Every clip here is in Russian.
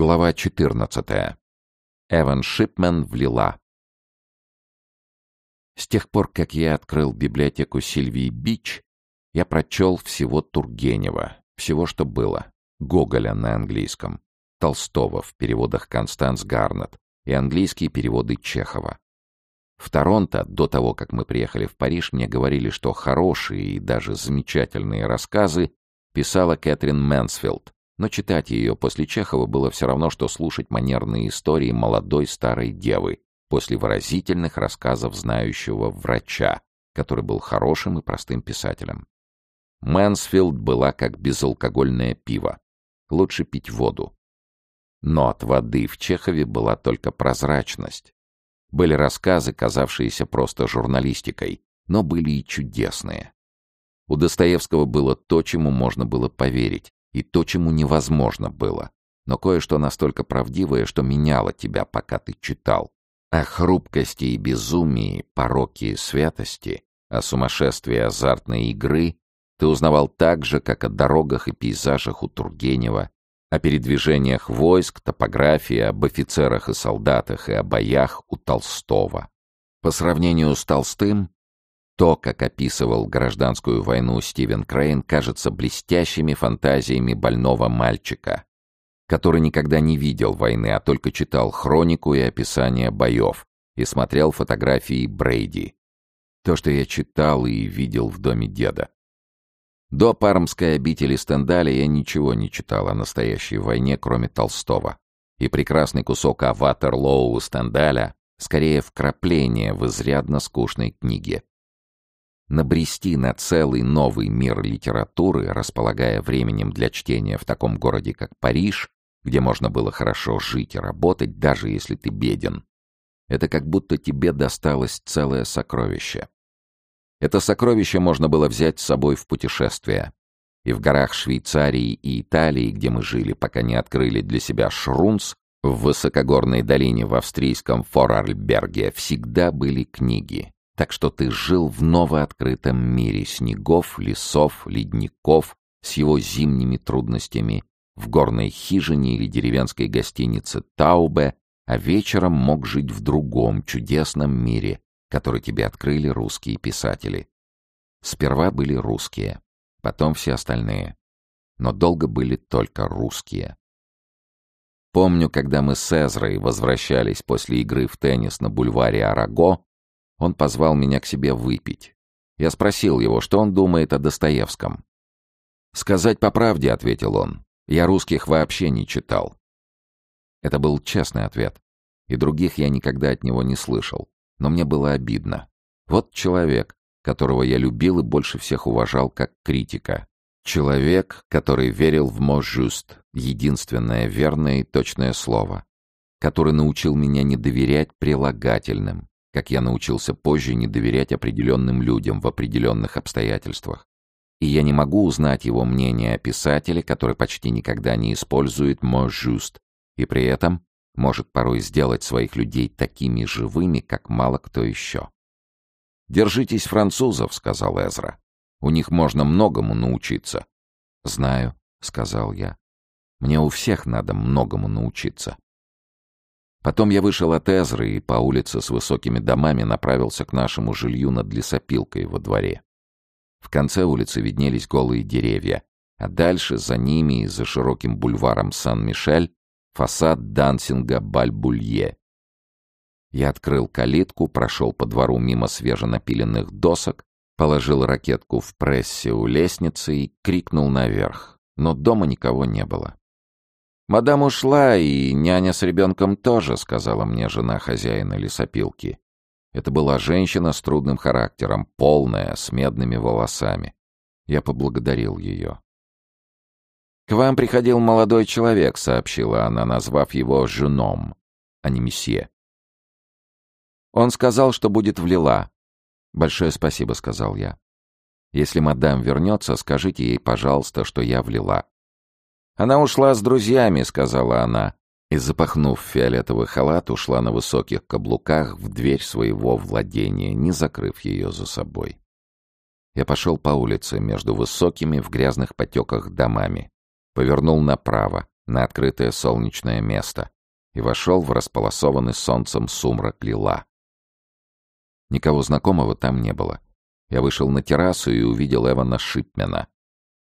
Глава 14. Эван Шипмен влила. С тех пор, как я открыл библиотеку Сильвии Бич, я прочел всего Тургенева, всего, что было. Гоголя на английском, Толстого в переводах Констанс Гарнет и английские переводы Чехова. В Торонто, до того, как мы приехали в Париж, мне говорили, что хорошие и даже замечательные рассказы писала Кэтрин Мэнсфилд, но читать ее после Чехова было все равно, что слушать манерные истории молодой старой девы после выразительных рассказов знающего врача, который был хорошим и простым писателем. Мэнсфилд была как безалкогольное пиво. Лучше пить воду. Но от воды в Чехове была только прозрачность. Были рассказы, казавшиеся просто журналистикой, но были и чудесные. У Достоевского было то, чему можно было поверить, и то, чему невозможно было, но кое-что настолько правдивое, что меняло тебя, пока ты читал. О хрупкости и безумии, пороке и святости, о сумасшествии азартной игры ты узнавал так же, как о дорогах и пейзажах у Тургенева, о передвижениях войск, топографии, об офицерах и солдатах и о боях у Толстого. По сравнению с Толстым, то, как описывал гражданскую войну Стивен Крейн, кажется блестящими фантазиями больного мальчика, который никогда не видел войны, а только читал хронику и описание боев и смотрел фотографии Брейди. То, что я читал и видел в доме деда. До пармской обители Стендаля я ничего не читал о настоящей войне, кроме Толстого. И прекрасный кусок о Ватерлоу Стендаля скорее вкрапление в изрядно скучной книге набрести на целый новый мир литературы, располагая временем для чтения в таком городе, как Париж, где можно было хорошо жить и работать, даже если ты беден. Это как будто тебе досталось целое сокровище. Это сокровище можно было взять с собой в путешествие. И в горах Швейцарии и Италии, где мы жили, пока не открыли для себя Шрунц, в высокогорной долине в австрийском Форарльберге всегда были книги, так что ты жил в новооткрытом мире снегов, лесов, ледников, с его зимними трудностями, в горной хижине или деревенской гостинице Таубе, а вечером мог жить в другом чудесном мире, который тебе открыли русские писатели. Сперва были русские, потом все остальные. Но долго были только русские. Помню, когда мы с Эзрой возвращались после игры в теннис на бульваре Араго, он позвал меня к себе выпить. Я спросил его, что он думает о Достоевском. «Сказать по правде», — ответил он, — «я русских вообще не читал». Это был честный ответ, и других я никогда от него не слышал, но мне было обидно. Вот человек, которого я любил и больше всех уважал как критика. Человек, который верил в «можжуст», единственное верное и точное слово, который научил меня не доверять прилагательным, как я научился позже не доверять определенным людям в определенных обстоятельствах. И я не могу узнать его мнение о писателе, который почти никогда не использует «мой жуст», и при этом может порой сделать своих людей такими живыми, как мало кто еще. «Держитесь французов», — сказал Эзра. «У них можно многому научиться». «Знаю», — сказал я. «Мне у всех надо многому научиться». Потом я вышел от Эзры и по улице с высокими домами направился к нашему жилью над лесопилкой во дворе. В конце улицы виднелись голые деревья, а дальше, за ними и за широким бульваром Сан-Мишель, фасад дансинга Бальбулье. Я открыл калитку, прошел по двору мимо свеженапиленных досок, положил ракетку в прессе у лестницы и крикнул наверх, но дома никого не было. «Мадам ушла, и няня с ребенком тоже», — сказала мне жена хозяина лесопилки. Это была женщина с трудным характером, полная, с медными волосами. Я поблагодарил ее. «К вам приходил молодой человек», — сообщила она, назвав его «женом», а не месье. «Он сказал, что будет в Лила». «Большое спасибо», — сказал я. «Если мадам вернется, скажите ей, пожалуйста, что я в Лила. «Она ушла с друзьями», — сказала она, и, запахнув фиолетовый халат, ушла на высоких каблуках в дверь своего владения, не закрыв ее за собой. Я пошел по улице между высокими в грязных потеках домами, повернул направо, на открытое солнечное место и вошел в располосованный солнцем сумрак лила. Никого знакомого там не было. Я вышел на террасу и увидел Эвана Шипмена.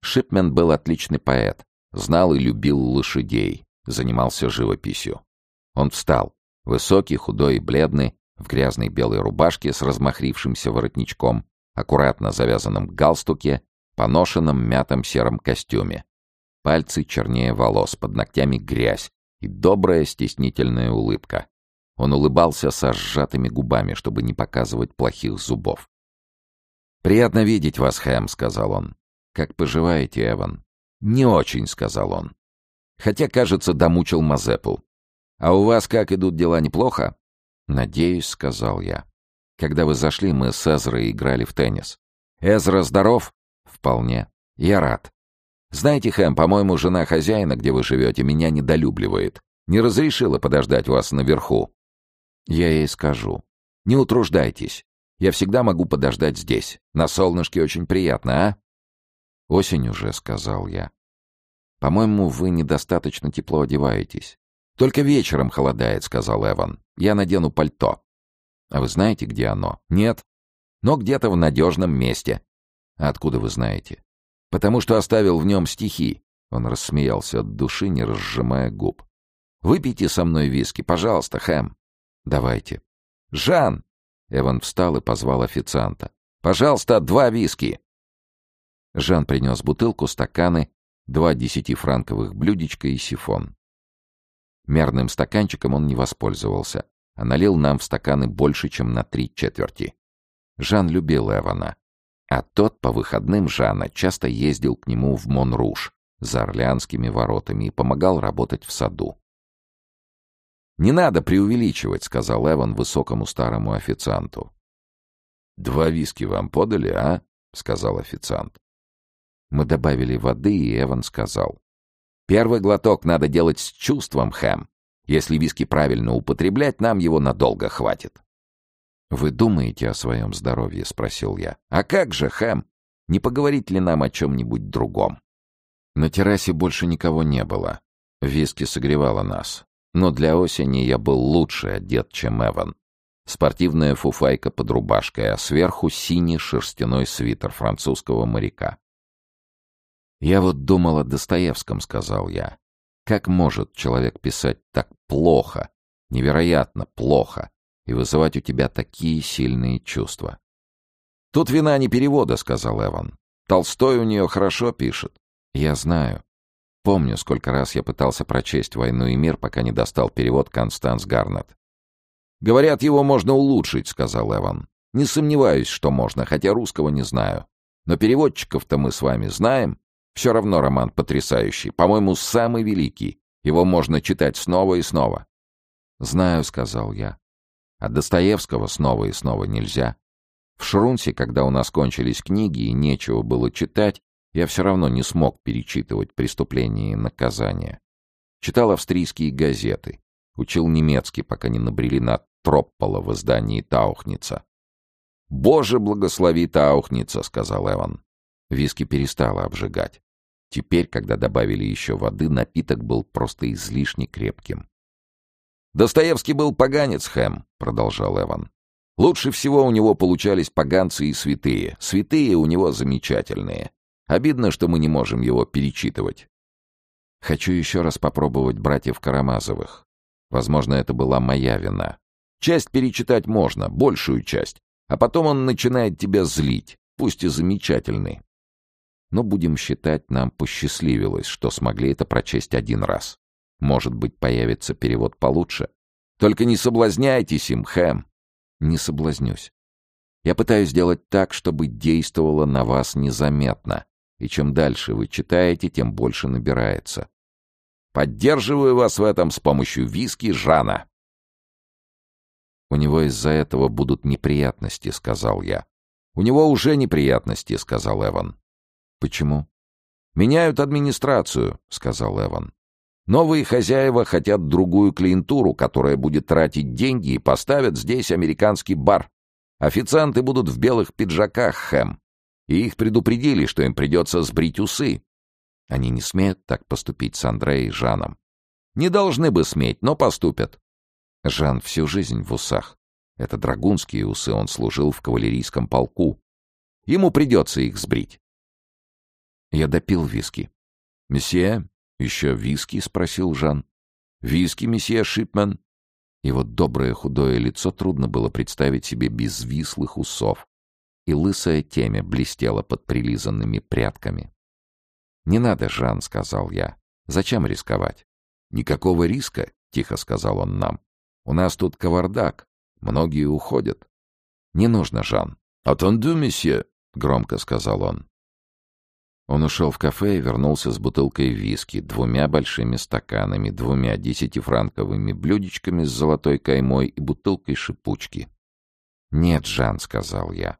Шипмен был отличный поэт, знал и любил лошадей, занимался живописью. Он встал, высокий, худой и бледный, в грязной белой рубашке с размахрившимся воротничком, аккуратно завязанном галстуке, поношенном мятом сером костюме. Пальцы чернее волос, под ногтями грязь и добрая стеснительная улыбка. Он улыбался со сжатыми губами, чтобы не показывать плохих зубов. «Приятно видеть вас, Хэм», — сказал он. «Как поживаете, Эван?» «Не очень», — сказал он. «Хотя, кажется, домучил Мазепу. А у вас как идут дела, неплохо?» «Надеюсь», — сказал я. «Когда вы зашли, мы с Эзрой играли в теннис. Эзра здоров?» «Вполне. Я рад. Знаете, Хэм, по-моему, жена хозяина, где вы живете, меня недолюбливает. Не разрешила подождать вас наверху». Я ей скажу. «Не утруждайтесь. Я всегда могу подождать здесь. На солнышке очень приятно, а?» «Осень уже», — сказал я. «По-моему, вы недостаточно тепло одеваетесь. Только вечером холодает», — сказал Эван. «Я надену пальто». «А вы знаете, где оно?» «Нет. Но где-то в надежном месте». «А откуда вы знаете?» «Потому что оставил в нем стихи». Он рассмеялся от души, не разжимая губ. «Выпейте со мной виски, пожалуйста, Хэм». «Давайте». «Жан!» Эван встал и позвал официанта. «Пожалуйста, два виски!» Жан принес бутылку, стаканы, два десятифранковых блюдечка и сифон. Мерным стаканчиком он не воспользовался, а налил нам в стаканы больше, чем на три четверти. Жан любил Эвана. А тот по выходным Жана часто ездил к нему в Монруш за Орлеанскими воротами и помогал работать в саду. «Не надо преувеличивать», — сказал Эван высокому старому официанту. «Два виски вам подали, а?» — сказал официант. Мы добавили воды, и Эван сказал. «Первый глоток надо делать с чувством, Хэм. Если виски правильно употреблять, нам его надолго хватит». «Вы думаете о своем здоровье?» — спросил я. «А как же, Хэм? Не поговорить ли нам о чем-нибудь другом?» На террасе больше никого не было. Виски согревало нас. Но для осени я был лучше одет, чем Эван. Спортивная фуфайка под рубашкой, а сверху синий шерстяной свитер французского моряка. «Я вот думал о Достоевском», — сказал я. «Как может человек писать так плохо, невероятно плохо, и вызывать у тебя такие сильные чувства?» «Тут вина не перевода», — сказал Эван. «Толстой у нее хорошо пишет». «Я знаю. Помню, сколько раз я пытался прочесть «Войну и мир», пока не достал перевод Констанс Гарнет. «Говорят, его можно улучшить», — сказал Эван. «Не сомневаюсь, что можно, хотя русского не знаю. Но переводчиков-то мы с вами знаем. Все равно роман потрясающий, по-моему, самый великий. Его можно читать снова и снова». «Знаю», — сказал я. «А Достоевского снова и снова нельзя. В Шрунсе, когда у нас кончились книги и нечего было читать, я все равно не смог перечитывать «Преступление и наказание». Читал австрийские газеты, учил немецкий, пока не набрели на Троппола в издании Таухница. «Боже, благослови Таухница», — сказал Эван. Виски перестало обжигать. Теперь, когда добавили еще воды, напиток был просто излишне крепким. «Достоевский был поганец, Хэм», — продолжал Эван. «Лучше всего у него получались поганцы и святые. Святые у него замечательные. Обидно, что мы не можем его перечитывать. Хочу еще раз попробовать братьев Карамазовых. Возможно, это была моя вина. Часть перечитать можно, большую часть. А потом он начинает тебя злить, пусть и замечательный. Но будем считать, нам посчастливилось, что смогли это прочесть один раз. Может быть, появится перевод получше. Только не соблазняйтесь им, Хэм. Не соблазнюсь. Я пытаюсь сделать так, чтобы действовало на вас незаметно, и чем дальше вы читаете, тем больше набирается. Поддерживаю вас в этом с помощью виски Жана. У него из-за этого будут неприятности, сказал я. У него уже неприятности, сказал Эван. Почему? Меняют администрацию, сказал Эван. Новые хозяева хотят другую клиентуру, которая будет тратить деньги и поставят здесь американский бар. Официанты будут в белых пиджаках, Хэм и их предупредили, что им придется сбрить усы. Они не смеют так поступить с Андре и Жаном. Не должны бы сметь, но поступят. Жан всю жизнь в усах. Это драгунские усы, он служил в кавалерийском полку. Ему придется их сбрить. Я допил виски. «Месье, еще виски?» — спросил Жан. «Виски, месье Шипман?» Его доброе худое лицо трудно было представить себе без вислых усов, и лысая темя блестела под прилизанными прядками. «Не надо, Жан», — сказал я. «Зачем рисковать?» «Никакого риска», — тихо сказал он нам. «У нас тут кавардак. Многие уходят». «Не нужно, Жан». «Attendez, месье», — громко сказал он. Он ушел в кафе и вернулся с бутылкой виски, двумя большими стаканами, двумя десятифранковыми блюдечками с золотой каймой и бутылкой шипучки. «Нет, Жан», — сказал я.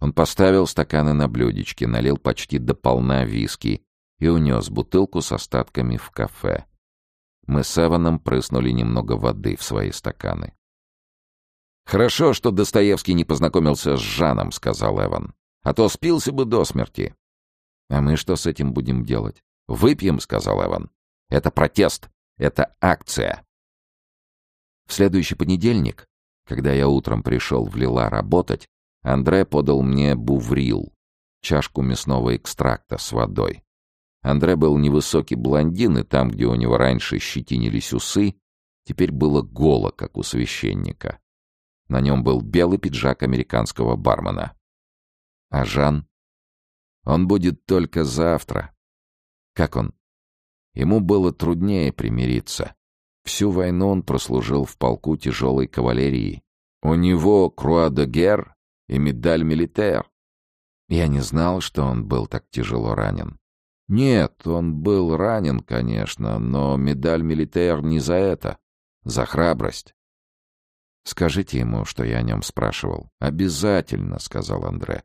Он поставил стаканы на блюдечке, налил почти до полна виски и унес бутылку с остатками в кафе. Мы с Эваном прыснули немного воды в свои стаканы. «Хорошо, что Достоевский не познакомился с Жаном», — сказал Эван. «А то спился бы до смерти». «А мы что с этим будем делать?» «Выпьем», — сказал Эван. «Это протест. Это акция». В следующий понедельник, когда я утром пришел в Лила работать, Андре подал мне буврил, чашку мясного экстракта с водой. Андре был невысокий блондин, и там, где у него раньше щетинились усы, теперь было голо, как у священника. На нем был белый пиджак американского бармена. А Жан? Он будет только завтра. Как он? Ему было труднее примириться. Всю войну он прослужил в полку тяжелой кавалерии. У него круа де гер и медаль милитер. Я не знал, что он был так тяжело ранен. Нет, он был ранен, конечно, но медаль милитер не за это, за храбрость. Скажите ему, что я о нем спрашивал. Обязательно, сказал Андре.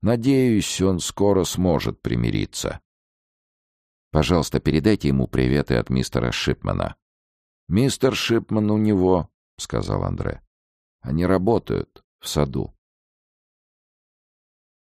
Надеюсь, он скоро сможет примириться. Пожалуйста, передайте ему приветы от мистера Шипмана. Мистер Шипман у него, сказал Андре. Они работают в саду.